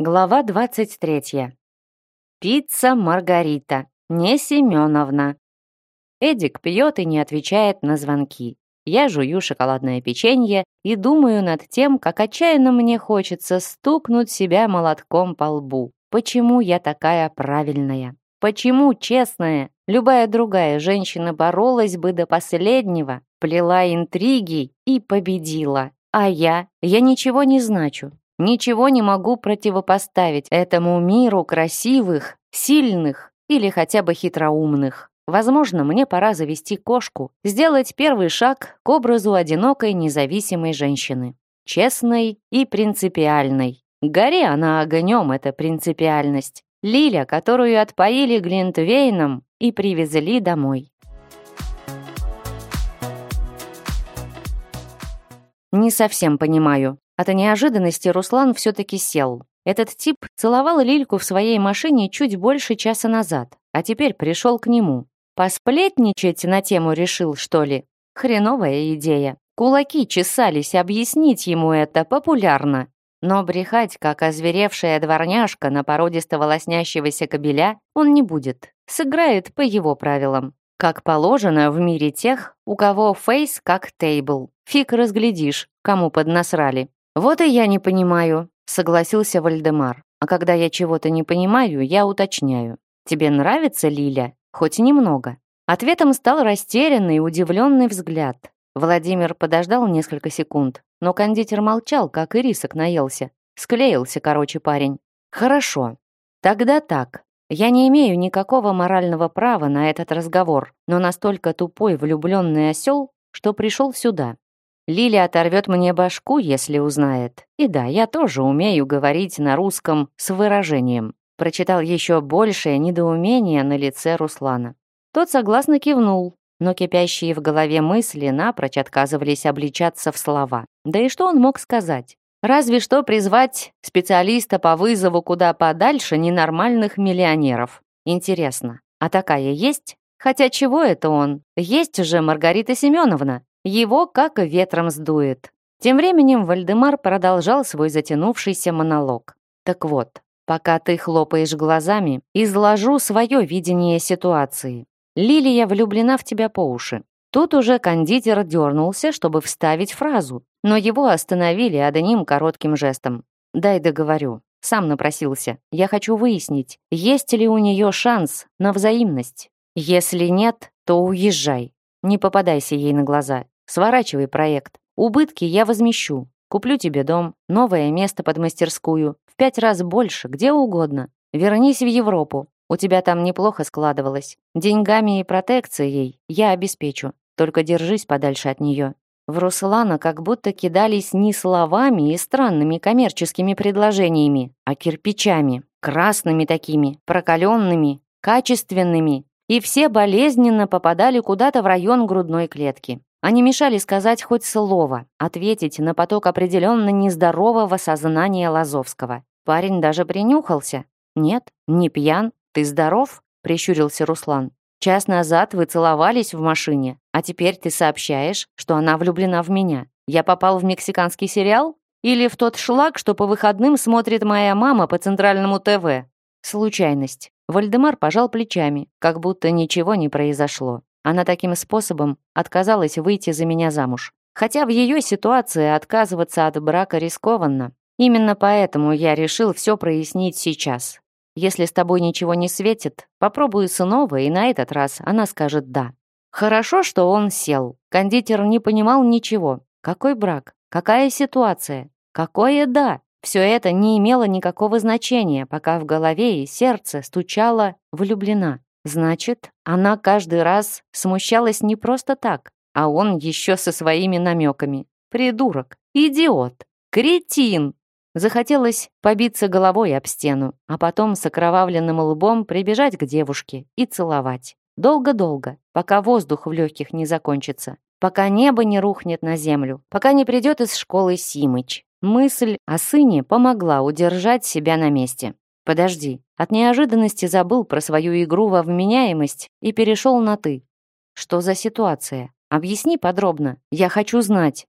Глава 23. Пицца Маргарита, не Семеновна. Эдик пьет и не отвечает на звонки. Я жую шоколадное печенье и думаю над тем, как отчаянно мне хочется стукнуть себя молотком по лбу. Почему я такая правильная? Почему честная? Любая другая женщина боролась бы до последнего, плела интриги и победила. А я? Я ничего не значу. Ничего не могу противопоставить этому миру красивых, сильных или хотя бы хитроумных. Возможно, мне пора завести кошку, сделать первый шаг к образу одинокой независимой женщины. Честной и принципиальной. Гори она огнем, эта принципиальность. Лиля, которую отпоили Глинтвейном и привезли домой. Не совсем понимаю, от неожиданности Руслан все-таки сел. Этот тип целовал Лильку в своей машине чуть больше часа назад, а теперь пришел к нему. Посплетничать на тему решил, что ли? Хреновая идея. Кулаки чесались объяснить ему это популярно. Но брехать, как озверевшая дворняжка на породисто лоснящегося кобеля, он не будет. Сыграет по его правилам. Как положено в мире тех, у кого face как table. Фиг разглядишь, кому поднасрали. «Вот и я не понимаю», — согласился Вальдемар. «А когда я чего-то не понимаю, я уточняю. Тебе нравится Лиля? Хоть немного». Ответом стал растерянный, удивленный взгляд. Владимир подождал несколько секунд, но кондитер молчал, как и рисок наелся. Склеился, короче, парень. «Хорошо. Тогда так. Я не имею никакого морального права на этот разговор, но настолько тупой влюбленный осел, что пришел сюда. Лили оторвет мне башку, если узнает. И да, я тоже умею говорить на русском с выражением. Прочитал еще большее недоумение на лице Руслана. Тот согласно кивнул, но кипящие в голове мысли напрочь отказывались обличаться в слова. Да и что он мог сказать? Разве что призвать специалиста по вызову куда подальше ненормальных миллионеров. Интересно, а такая есть? Хотя чего это он? Есть же Маргарита Семеновна. Его как ветром сдует. Тем временем Вальдемар продолжал свой затянувшийся монолог. «Так вот, пока ты хлопаешь глазами, изложу свое видение ситуации. Лилия влюблена в тебя по уши. Тут уже кондитер дернулся, чтобы вставить фразу, но его остановили одним коротким жестом. «Дай договорю». Сам напросился. «Я хочу выяснить, есть ли у нее шанс на взаимность. Если нет, то уезжай. Не попадайся ей на глаза. Сворачивай проект. Убытки я возмещу. Куплю тебе дом, новое место под мастерскую, в пять раз больше, где угодно. Вернись в Европу. У тебя там неплохо складывалось. Деньгами и протекцией я обеспечу. Только держись подальше от нее. В Руслана как будто кидались не словами и странными коммерческими предложениями, а кирпичами, красными такими, прокаленными, качественными, и все болезненно попадали куда-то в район грудной клетки. Они мешали сказать хоть слово, ответить на поток определенно нездорового сознания Лазовского. Парень даже принюхался. «Нет, не пьян. Ты здоров?» — прищурился Руслан. «Час назад вы целовались в машине, а теперь ты сообщаешь, что она влюблена в меня. Я попал в мексиканский сериал? Или в тот шлак, что по выходным смотрит моя мама по центральному ТВ?» Случайность. Вальдемар пожал плечами, как будто ничего не произошло. Она таким способом отказалась выйти за меня замуж. Хотя в ее ситуации отказываться от брака рискованно. Именно поэтому я решил все прояснить сейчас. Если с тобой ничего не светит, попробую снова, и на этот раз она скажет «да». Хорошо, что он сел. Кондитер не понимал ничего. Какой брак? Какая ситуация? Какое «да»? Все это не имело никакого значения, пока в голове и сердце стучало «влюблена». Значит, она каждый раз смущалась не просто так, а он еще со своими намеками. Придурок, идиот, кретин. Захотелось побиться головой об стену, а потом с окровавленным лбом прибежать к девушке и целовать. Долго-долго, пока воздух в легких не закончится, пока небо не рухнет на землю, пока не придет из школы Симыч. Мысль о сыне помогла удержать себя на месте. Подожди. От неожиданности забыл про свою игру во вменяемость и перешел на «ты». Что за ситуация? Объясни подробно. Я хочу знать.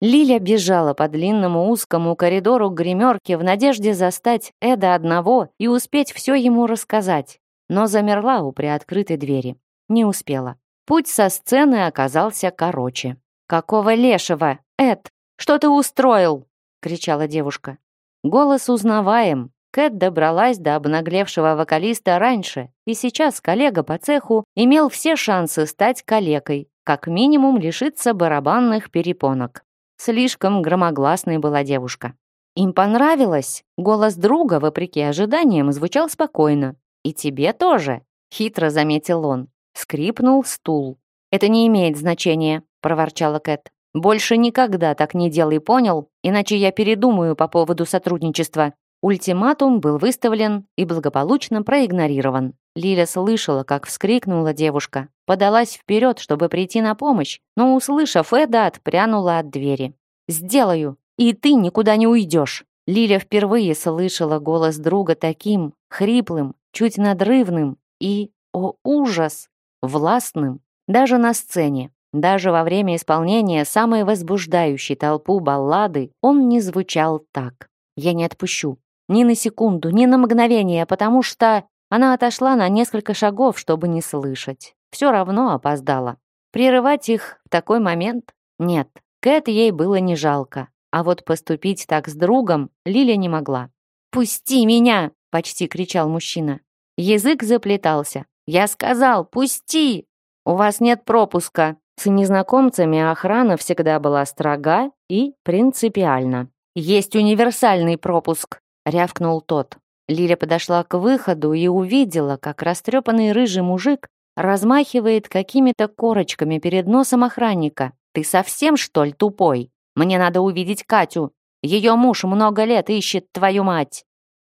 Лиля бежала по длинному узкому коридору к гримерке в надежде застать Эда одного и успеть все ему рассказать, но замерла у приоткрытой двери. Не успела. Путь со сцены оказался короче. «Какого лешего? Эд, что ты устроил?» — кричала девушка. Голос узнаваем. Кэт добралась до обнаглевшего вокалиста раньше, и сейчас коллега по цеху имел все шансы стать калекой, как минимум лишиться барабанных перепонок. Слишком громогласной была девушка. Им понравилось. Голос друга, вопреки ожиданиям, звучал спокойно. «И тебе тоже», — хитро заметил он. Скрипнул стул. «Это не имеет значения», — проворчала Кэт. «Больше никогда так не делай, понял? Иначе я передумаю по поводу сотрудничества». Ультиматум был выставлен и благополучно проигнорирован. Лиля слышала, как вскрикнула девушка, подалась вперед, чтобы прийти на помощь, но, услышав Эда, отпрянула от двери. «Сделаю, и ты никуда не уйдешь!» Лиля впервые слышала голос друга таким, хриплым, чуть надрывным и, о ужас, властным. Даже на сцене, даже во время исполнения самой возбуждающей толпу баллады он не звучал так. «Я не отпущу. Ни на секунду, ни на мгновение, потому что...» Она отошла на несколько шагов, чтобы не слышать. Все равно опоздала. Прерывать их в такой момент? Нет, Кэт ей было не жалко. А вот поступить так с другом Лиля не могла. «Пусти меня!» — почти кричал мужчина. Язык заплетался. «Я сказал, пусти!» «У вас нет пропуска!» С незнакомцами охрана всегда была строга и принципиальна. «Есть универсальный пропуск!» — рявкнул тот. Лиля подошла к выходу и увидела, как растрепанный рыжий мужик размахивает какими-то корочками перед носом охранника. «Ты совсем, что ли, тупой? Мне надо увидеть Катю. Ее муж много лет ищет твою мать».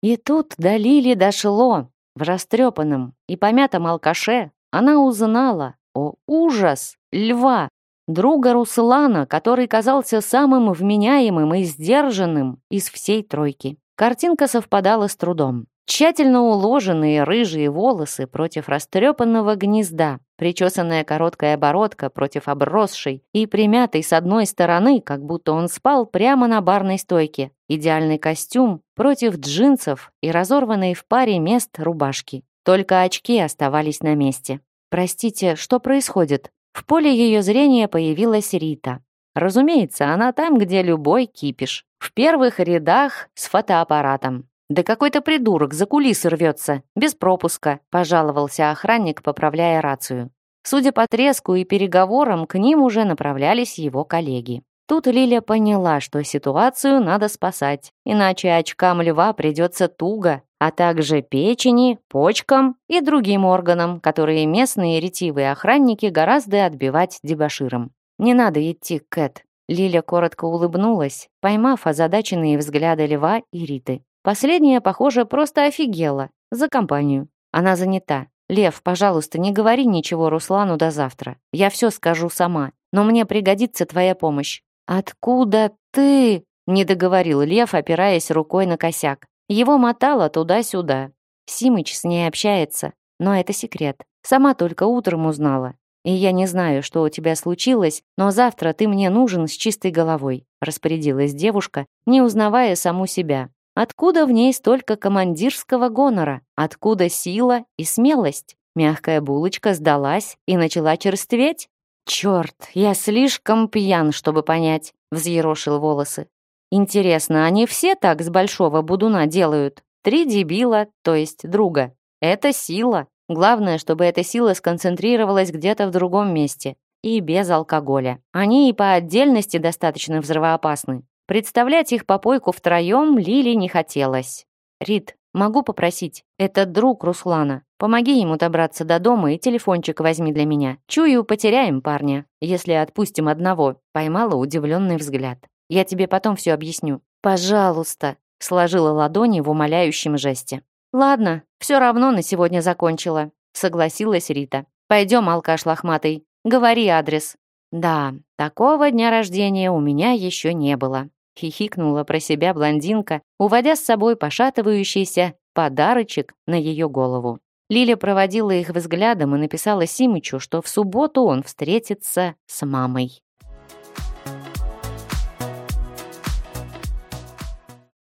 И тут до Лили дошло. В растрепанном и помятом алкаше она узнала, о ужас, льва, друга Руслана, который казался самым вменяемым и сдержанным из всей тройки. Картинка совпадала с трудом. Тщательно уложенные рыжие волосы против растрепанного гнезда, причесанная короткая оборотка против обросшей и примятой с одной стороны, как будто он спал прямо на барной стойке, идеальный костюм против джинсов и разорванной в паре мест рубашки. Только очки оставались на месте. «Простите, что происходит?» В поле ее зрения появилась Рита. Разумеется, она там, где любой кипиш. В первых рядах с фотоаппаратом. «Да какой-то придурок за кулисы рвется, без пропуска», пожаловался охранник, поправляя рацию. Судя по треску и переговорам, к ним уже направлялись его коллеги. Тут Лиля поняла, что ситуацию надо спасать, иначе очкам льва придется туго, а также печени, почкам и другим органам, которые местные ретивые охранники гораздо отбивать дебоширом. «Не надо идти, Кэт». Лиля коротко улыбнулась, поймав озадаченные взгляды Льва и Риты. Последняя, похоже, просто офигела. За компанию. Она занята. «Лев, пожалуйста, не говори ничего Руслану до завтра. Я все скажу сама. Но мне пригодится твоя помощь». «Откуда ты?» — не договорил Лев, опираясь рукой на косяк. Его мотало туда-сюда. Симыч с ней общается, но это секрет. Сама только утром узнала. И я не знаю, что у тебя случилось, но завтра ты мне нужен с чистой головой», распорядилась девушка, не узнавая саму себя. Откуда в ней столько командирского гонора? Откуда сила и смелость? Мягкая булочка сдалась и начала черстветь? «Черт, я слишком пьян, чтобы понять», — взъерошил волосы. «Интересно, они все так с большого будуна делают? Три дебила, то есть друга. Это сила. Главное, чтобы эта сила сконцентрировалась где-то в другом месте. И без алкоголя. Они и по отдельности достаточно взрывоопасны. Представлять их попойку втроем Лили не хотелось. «Рит, могу попросить? Это друг Руслана. Помоги ему добраться до дома и телефончик возьми для меня. Чую, потеряем парня, если отпустим одного», поймала удивленный взгляд. «Я тебе потом все объясню». «Пожалуйста», сложила ладони в умоляющем жесте. «Ладно, все равно на сегодня закончила», согласилась Рита. «Пойдем, алкаш лохматый, говори адрес». «Да, такого дня рождения у меня еще не было хихикнула про себя блондинка, уводя с собой пошатывающийся подарочек на ее голову. Лиля проводила их взглядом и написала Симычу, что в субботу он встретится с мамой.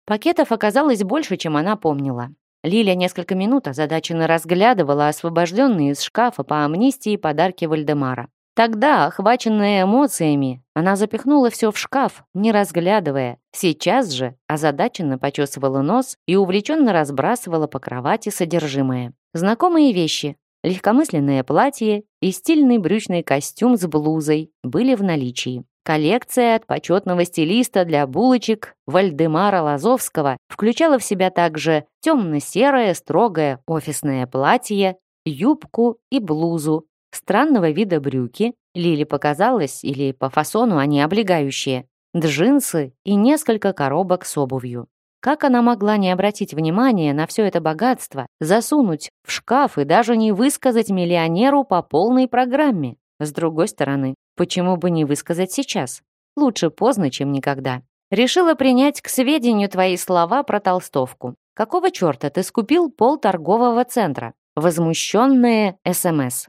Пакетов оказалось больше, чем она помнила. Лиля несколько минут озадаченно разглядывала освобожденные из шкафа по амнистии подарки Вальдемара. Тогда, охваченная эмоциями, она запихнула все в шкаф, не разглядывая. Сейчас же озадаченно почесывала нос и увлеченно разбрасывала по кровати содержимое. Знакомые вещи, легкомысленное платье и стильный брючный костюм с блузой были в наличии. Коллекция от почетного стилиста для булочек Вальдемара Лазовского включала в себя также темно-серое строгое офисное платье, юбку и блузу, странного вида брюки, Лили показалось, или по фасону они облегающие, джинсы и несколько коробок с обувью. Как она могла не обратить внимания на все это богатство, засунуть в шкаф и даже не высказать миллионеру по полной программе? С другой стороны, почему бы не высказать сейчас? Лучше поздно, чем никогда. Решила принять к сведению твои слова про толстовку. Какого черта ты скупил пол торгового центра? Возмущенные СМС.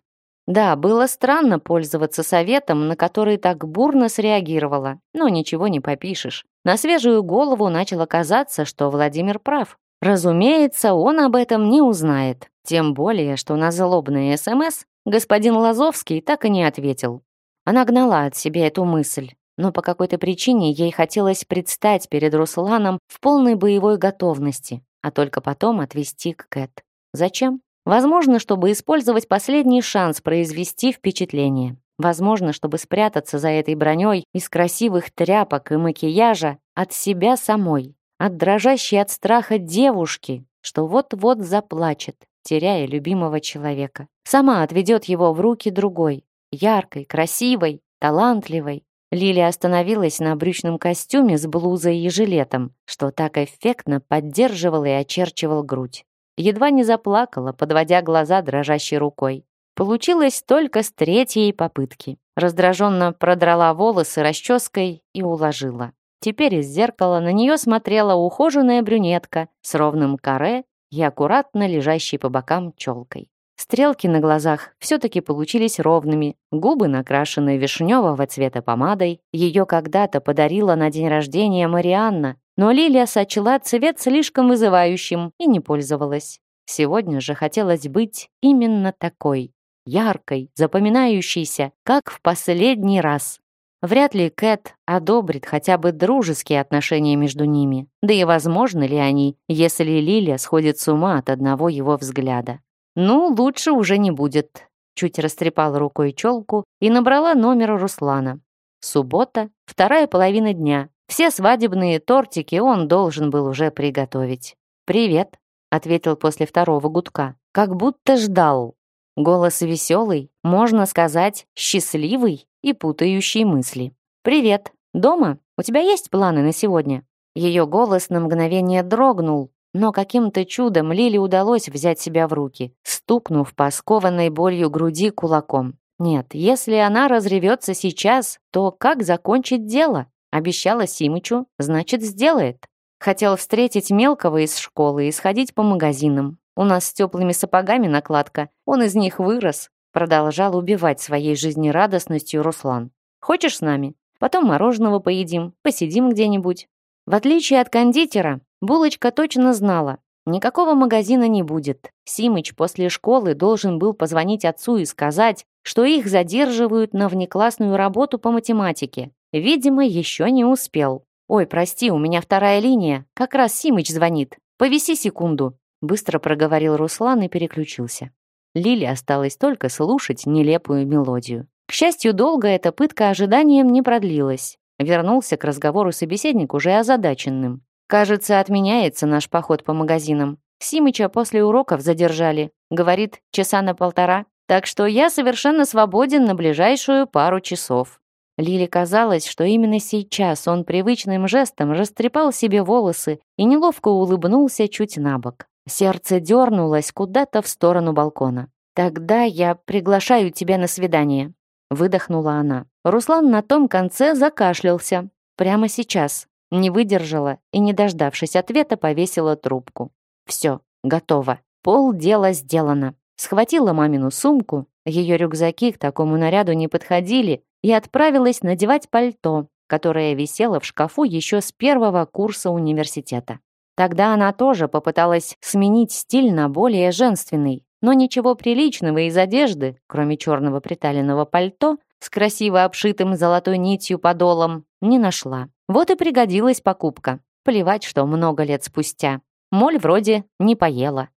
Да, было странно пользоваться советом, на который так бурно среагировала, но ничего не попишешь. На свежую голову начало казаться, что Владимир прав. Разумеется, он об этом не узнает. Тем более, что на злобные СМС Господин Лазовский так и не ответил. Она гнала от себя эту мысль, но по какой-то причине ей хотелось предстать перед Русланом в полной боевой готовности, а только потом отвести к Кэт. Зачем? Возможно, чтобы использовать последний шанс произвести впечатление. Возможно, чтобы спрятаться за этой броней из красивых тряпок и макияжа от себя самой, от дрожащей от страха девушки, что вот-вот заплачет, теряя любимого человека. Сама отведет его в руки другой, яркой, красивой, талантливой. Лилия остановилась на брючном костюме с блузой и жилетом, что так эффектно поддерживал и очерчивал грудь. Едва не заплакала, подводя глаза дрожащей рукой. Получилось только с третьей попытки. Раздраженно продрала волосы расческой и уложила. Теперь из зеркала на нее смотрела ухоженная брюнетка с ровным каре и аккуратно лежащей по бокам челкой. Стрелки на глазах все-таки получились ровными, губы накрашены вишневого цвета помадой. Ее когда-то подарила на день рождения Марианна, но Лилия сочла цвет слишком вызывающим и не пользовалась. Сегодня же хотелось быть именно такой, яркой, запоминающейся, как в последний раз. Вряд ли Кэт одобрит хотя бы дружеские отношения между ними. Да и возможно ли они, если Лилия сходит с ума от одного его взгляда. Ну, лучше уже не будет. Чуть растрепала рукой челку и набрала номер Руслана. Суббота, вторая половина дня. Все свадебные тортики он должен был уже приготовить. «Привет», — ответил после второго гудка. Как будто ждал. Голос веселый, можно сказать, счастливый и путающий мысли. «Привет. Дома? У тебя есть планы на сегодня?» Ее голос на мгновение дрогнул, но каким-то чудом Лиле удалось взять себя в руки, стукнув по скованной болью груди кулаком. Нет, если она разревется сейчас, то как закончить дело? Обещала Симычу, значит, сделает. Хотел встретить мелкого из школы и сходить по магазинам. У нас с теплыми сапогами накладка, он из них вырос. Продолжал убивать своей жизнерадостностью Руслан. «Хочешь с нами? Потом мороженого поедим, посидим где-нибудь». В отличие от кондитера, булочка точно знала, никакого магазина не будет. Симыч после школы должен был позвонить отцу и сказать, что их задерживают на внеклассную работу по математике. Видимо, еще не успел. «Ой, прости, у меня вторая линия. Как раз Симыч звонит. Повиси секунду», быстро проговорил Руслан и переключился. Лиле осталось только слушать нелепую мелодию. К счастью, долго эта пытка ожиданием не продлилась. Вернулся к разговору собеседник уже озадаченным. «Кажется, отменяется наш поход по магазинам. Симыча после уроков задержали. Говорит, часа на полтора. Так что я совершенно свободен на ближайшую пару часов». Лиле казалось, что именно сейчас он привычным жестом растрепал себе волосы и неловко улыбнулся чуть набок. Сердце дернулось куда-то в сторону балкона. «Тогда я приглашаю тебя на свидание», — выдохнула она. Руслан на том конце закашлялся. Прямо сейчас. Не выдержала и, не дождавшись ответа, повесила трубку. «Все, готово. Пол дела сделано». Схватила мамину сумку, ее рюкзаки к такому наряду не подходили, и отправилась надевать пальто, которое висело в шкафу еще с первого курса университета. Тогда она тоже попыталась сменить стиль на более женственный, но ничего приличного из одежды, кроме черного приталенного пальто с красиво обшитым золотой нитью подолом, не нашла. Вот и пригодилась покупка. Плевать, что много лет спустя. Моль вроде не поела.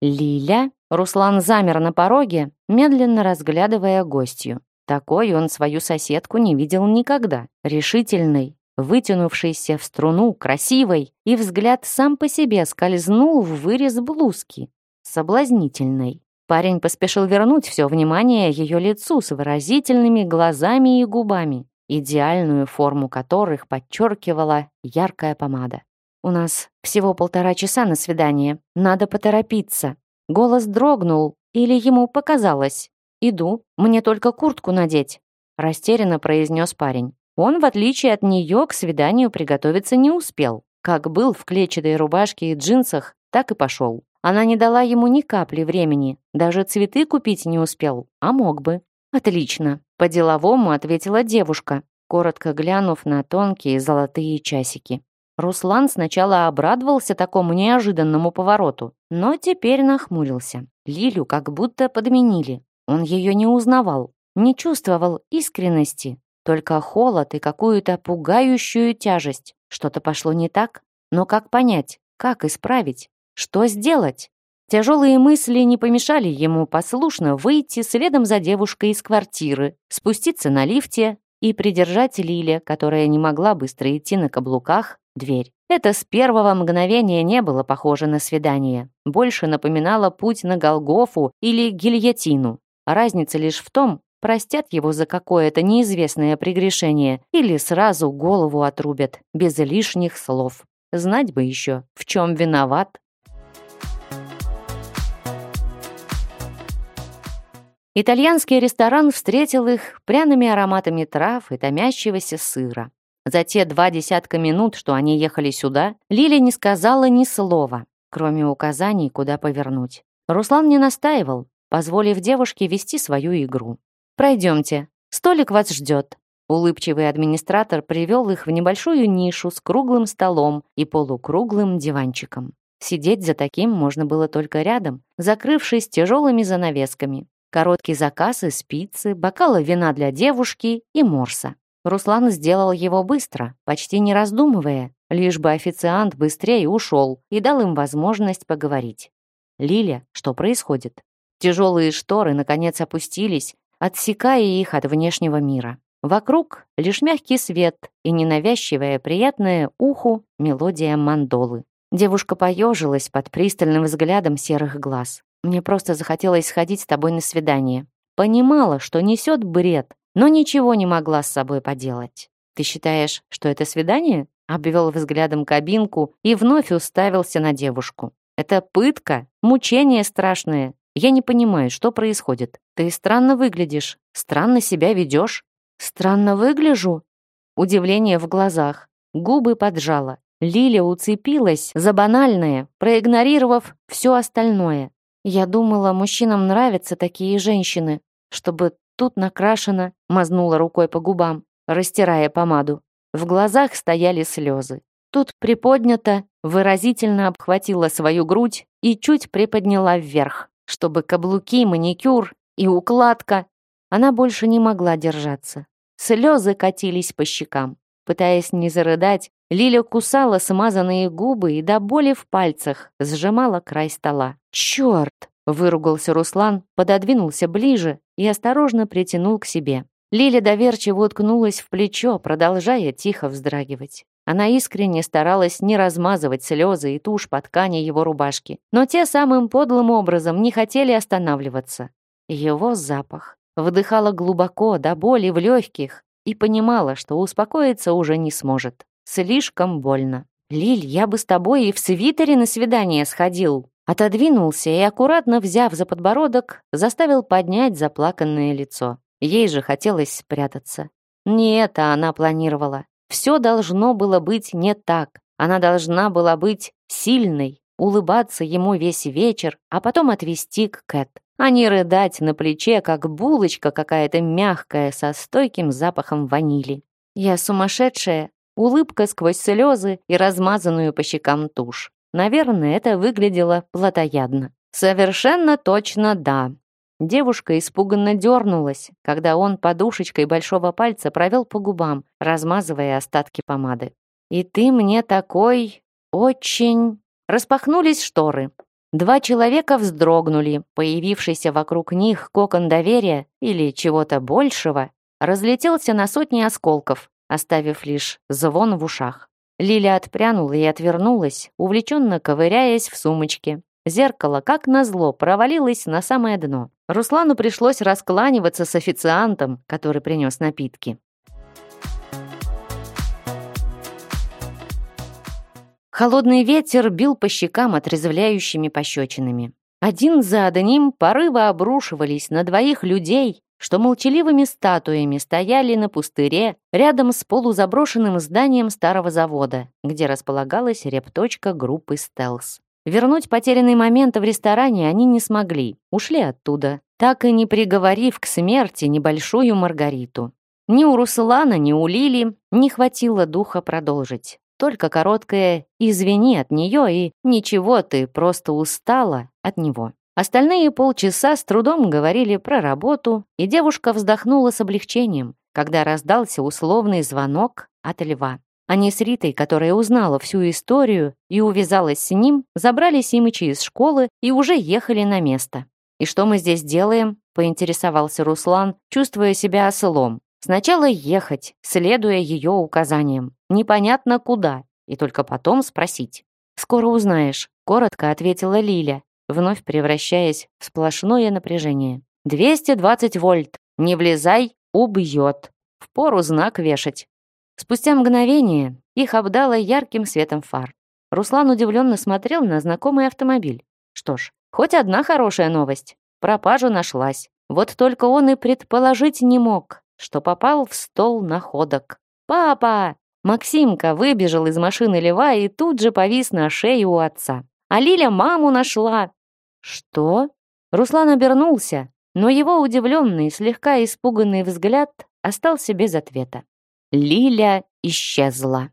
Лиля, Руслан замер на пороге, медленно разглядывая гостью. Такой он свою соседку не видел никогда. Решительной, вытянувшейся в струну, красивой, и взгляд сам по себе скользнул в вырез блузки. Соблазнительной. Парень поспешил вернуть все внимание ее лицу с выразительными глазами и губами, идеальную форму которых подчеркивала яркая помада. «У нас всего полтора часа на свидание. Надо поторопиться». Голос дрогнул, или ему показалось. «Иду, мне только куртку надеть», — растерянно произнес парень. Он, в отличие от нее, к свиданию приготовиться не успел. Как был в клетчатой рубашке и джинсах, так и пошел. Она не дала ему ни капли времени, даже цветы купить не успел, а мог бы. «Отлично», — по-деловому ответила девушка, коротко глянув на тонкие золотые часики. Руслан сначала обрадовался такому неожиданному повороту, но теперь нахмурился. Лилю как будто подменили. Он ее не узнавал, не чувствовал искренности, только холод и какую-то пугающую тяжесть. Что-то пошло не так? Но как понять? Как исправить? Что сделать? Тяжелые мысли не помешали ему послушно выйти следом за девушкой из квартиры, спуститься на лифте и придержать Лиле, которая не могла быстро идти на каблуках, дверь. Это с первого мгновения не было похоже на свидание. Больше напоминало путь на Голгофу или гильотину. Разница лишь в том, простят его за какое-то неизвестное прегрешение или сразу голову отрубят, без лишних слов. Знать бы еще, в чем виноват. Итальянский ресторан встретил их пряными ароматами трав и томящегося сыра. За те два десятка минут, что они ехали сюда, Лиля не сказала ни слова, кроме указаний, куда повернуть. Руслан не настаивал, позволив девушке вести свою игру. «Пройдемте, столик вас ждет». Улыбчивый администратор привел их в небольшую нишу с круглым столом и полукруглым диванчиком. Сидеть за таким можно было только рядом, закрывшись тяжелыми занавесками. Короткий заказ из пиццы, бокала вина для девушки и морса. Руслан сделал его быстро, почти не раздумывая, лишь бы официант быстрее ушел и дал им возможность поговорить. «Лиля, что происходит?» Тяжелые шторы, наконец, опустились, отсекая их от внешнего мира. Вокруг лишь мягкий свет и ненавязчивая, приятная уху мелодия мандолы. Девушка поежилась под пристальным взглядом серых глаз. «Мне просто захотелось сходить с тобой на свидание. Понимала, что несет бред, но ничего не могла с собой поделать. Ты считаешь, что это свидание?» Обвел взглядом кабинку и вновь уставился на девушку. «Это пытка, мучение страшное, я не понимаю, что происходит. Ты странно выглядишь, странно себя ведешь. Странно выгляжу? Удивление в глазах, губы поджала. Лиля уцепилась за банальное, проигнорировав все остальное. Я думала, мужчинам нравятся такие женщины, чтобы тут накрашена, мазнула рукой по губам, растирая помаду. В глазах стояли слезы. Тут приподнята, выразительно обхватила свою грудь и чуть приподняла вверх чтобы каблуки, маникюр и укладка. Она больше не могла держаться. Слезы катились по щекам. Пытаясь не зарыдать, Лиля кусала смазанные губы и до боли в пальцах сжимала край стола. «Черт!» — выругался Руслан, пододвинулся ближе и осторожно притянул к себе. Лиля доверчиво уткнулась в плечо, продолжая тихо вздрагивать. Она искренне старалась не размазывать слезы и тушь по ткани его рубашки, но те самым подлым образом не хотели останавливаться. Его запах. Вдыхала глубоко, до боли в легких, и понимала, что успокоиться уже не сможет. Слишком больно. «Лиль, я бы с тобой и в свитере на свидание сходил», Отодвинулся и, аккуратно взяв за подбородок, заставил поднять заплаканное лицо. Ей же хотелось спрятаться. Не это она планировала. Все должно было быть не так. Она должна была быть сильной, улыбаться ему весь вечер, а потом отвести к Кэт, а не рыдать на плече, как булочка какая-то мягкая со стойким запахом ванили. Я сумасшедшая. Улыбка сквозь слезы и размазанную по щекам тушь. Наверное, это выглядело плотоядно. Совершенно точно да. Девушка испуганно дернулась, когда он подушечкой большого пальца провел по губам, размазывая остатки помады. «И ты мне такой... очень...» Распахнулись шторы. Два человека вздрогнули, появившийся вокруг них кокон доверия или чего-то большего, разлетелся на сотни осколков, оставив лишь звон в ушах. Лиля отпрянула и отвернулась, увлеченно ковыряясь в сумочке. Зеркало, как назло, провалилось на самое дно. Руслану пришлось раскланиваться с официантом, который принес напитки. Холодный ветер бил по щекам отрезвляющими пощечинами. Один за одним порывы обрушивались на двоих людей, что молчаливыми статуями стояли на пустыре рядом с полузаброшенным зданием старого завода, где располагалась репточка группы «Стелс». Вернуть потерянный момент в ресторане они не смогли, ушли оттуда, так и не приговорив к смерти небольшую Маргариту. Ни у Руслана, ни у Лили не хватило духа продолжить. Только короткое «извини» от нее и «ничего, ты просто устала» от него. Остальные полчаса с трудом говорили про работу, и девушка вздохнула с облегчением, когда раздался условный звонок от льва. Они с Ритой, которая узнала всю историю и увязалась с ним, забрали Симыча из школы и уже ехали на место. «И что мы здесь делаем?» — поинтересовался Руслан, чувствуя себя ослом. Сначала ехать, следуя ее указаниям. Непонятно куда. И только потом спросить. «Скоро узнаешь», — коротко ответила Лиля, вновь превращаясь в сплошное напряжение. «220 вольт. Не влезай, убьет. Впору знак вешать». Спустя мгновение их обдало ярким светом фар. Руслан удивленно смотрел на знакомый автомобиль. Что ж, хоть одна хорошая новость. Пропажа нашлась. Вот только он и предположить не мог, что попал в стол находок. «Папа!» Максимка выбежал из машины Лева и тут же повис на шее у отца. «А Лиля маму нашла!» «Что?» Руслан обернулся, но его удивленный, слегка испуганный взгляд остался без ответа. Лиля исчезла.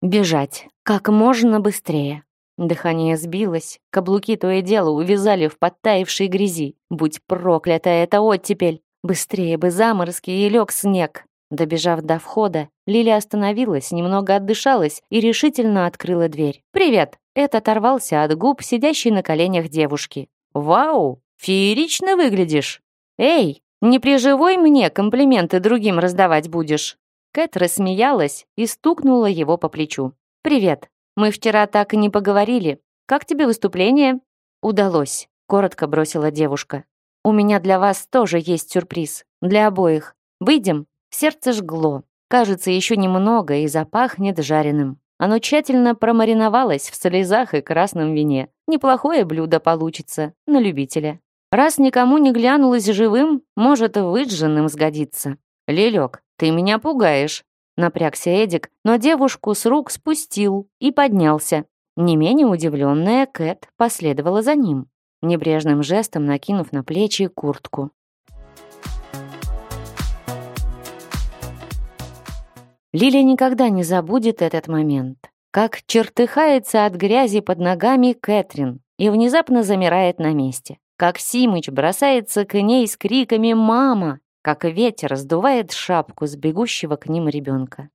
Бежать как можно быстрее. Дыхание сбилось, каблуки то и дело увязали в подтаившей грязи. Будь проклята эта оттепель! Быстрее бы заморозки и лег снег. Добежав до входа, Лиля остановилась, немного отдышалась и решительно открыла дверь. «Привет!» Это оторвался от губ сидящей на коленях девушки. «Вау! Феерично выглядишь!» «Эй, не при живой мне комплименты другим раздавать будешь!» Кэт рассмеялась и стукнула его по плечу. «Привет! Мы вчера так и не поговорили. Как тебе выступление?» «Удалось», — коротко бросила девушка. «У меня для вас тоже есть сюрприз. Для обоих. Выйдем?» Сердце жгло. Кажется, еще немного и запахнет жареным. Оно тщательно промариновалось в слезах и красном вине. Неплохое блюдо получится, на любителя. Раз никому не глянулось живым, может, выжженным сгодится. «Лелек, ты меня пугаешь», Напрягся Эдик, но девушку с рук спустил и поднялся. Не менее удивленная Кэт последовала за ним, небрежным жестом накинув на плечи куртку. Лиля никогда не забудет этот момент. Как чертыхается от грязи под ногами Кэтрин и внезапно замирает на месте. Как Симыч бросается к ней с криками «Мама!» как ветер сдувает шапку с бегущего к ним ребенка.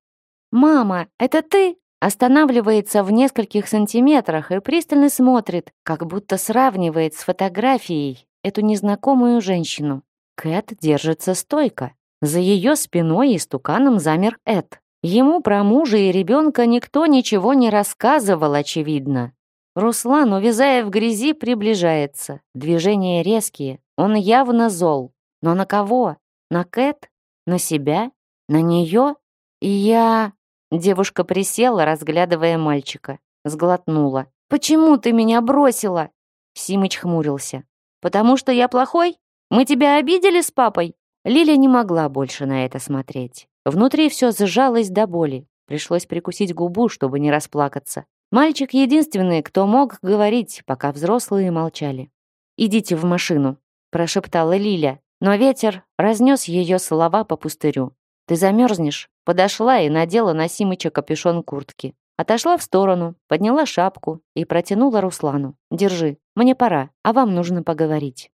«Мама, это ты?» Останавливается в нескольких сантиметрах и пристально смотрит, как будто сравнивает с фотографией эту незнакомую женщину. Кэт держится стойко. За ее спиной и стуканом замер Эд. Ему про мужа и ребенка никто ничего не рассказывал, очевидно. Руслан, увязая в грязи, приближается. Движения резкие. Он явно зол. Но на кого? На Кэт? На себя? На нее? И я... Девушка присела, разглядывая мальчика. Сглотнула. «Почему ты меня бросила?» Симыч хмурился. «Потому что я плохой? Мы тебя обидели с папой?» Лиля не могла больше на это смотреть. Внутри все сжалось до боли. Пришлось прикусить губу, чтобы не расплакаться. Мальчик единственный, кто мог говорить, пока взрослые молчали. «Идите в машину», — прошептала Лиля. но ветер разнес ее слова по пустырю. «Ты замерзнешь?» Подошла и надела на Симыча капюшон куртки. Отошла в сторону, подняла шапку и протянула Руслану. «Держи, мне пора, а вам нужно поговорить».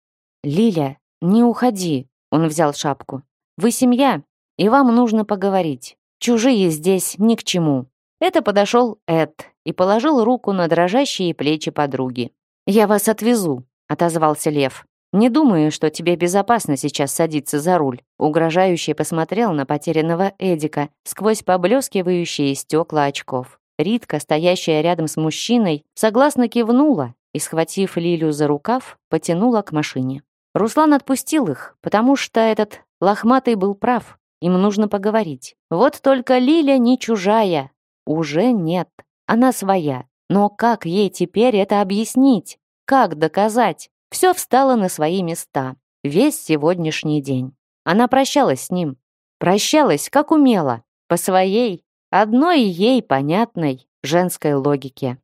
«Лиля, не уходи!» Он взял шапку. «Вы семья, и вам нужно поговорить. Чужие здесь ни к чему». Это подошел Эд и положил руку на дрожащие плечи подруги. «Я вас отвезу», — отозвался Лев. «Не думаю, что тебе безопасно сейчас садиться за руль», угрожающе посмотрел на потерянного Эдика сквозь поблескивающие стекла очков. Ритка, стоящая рядом с мужчиной, согласно кивнула и, схватив Лилю за рукав, потянула к машине. Руслан отпустил их, потому что этот лохматый был прав. Им нужно поговорить. Вот только Лиля не чужая. Уже нет. Она своя. Но как ей теперь это объяснить? Как доказать? Все встало на свои места. Весь сегодняшний день. Она прощалась с ним. Прощалась, как умела. По своей, одной ей понятной женской логике.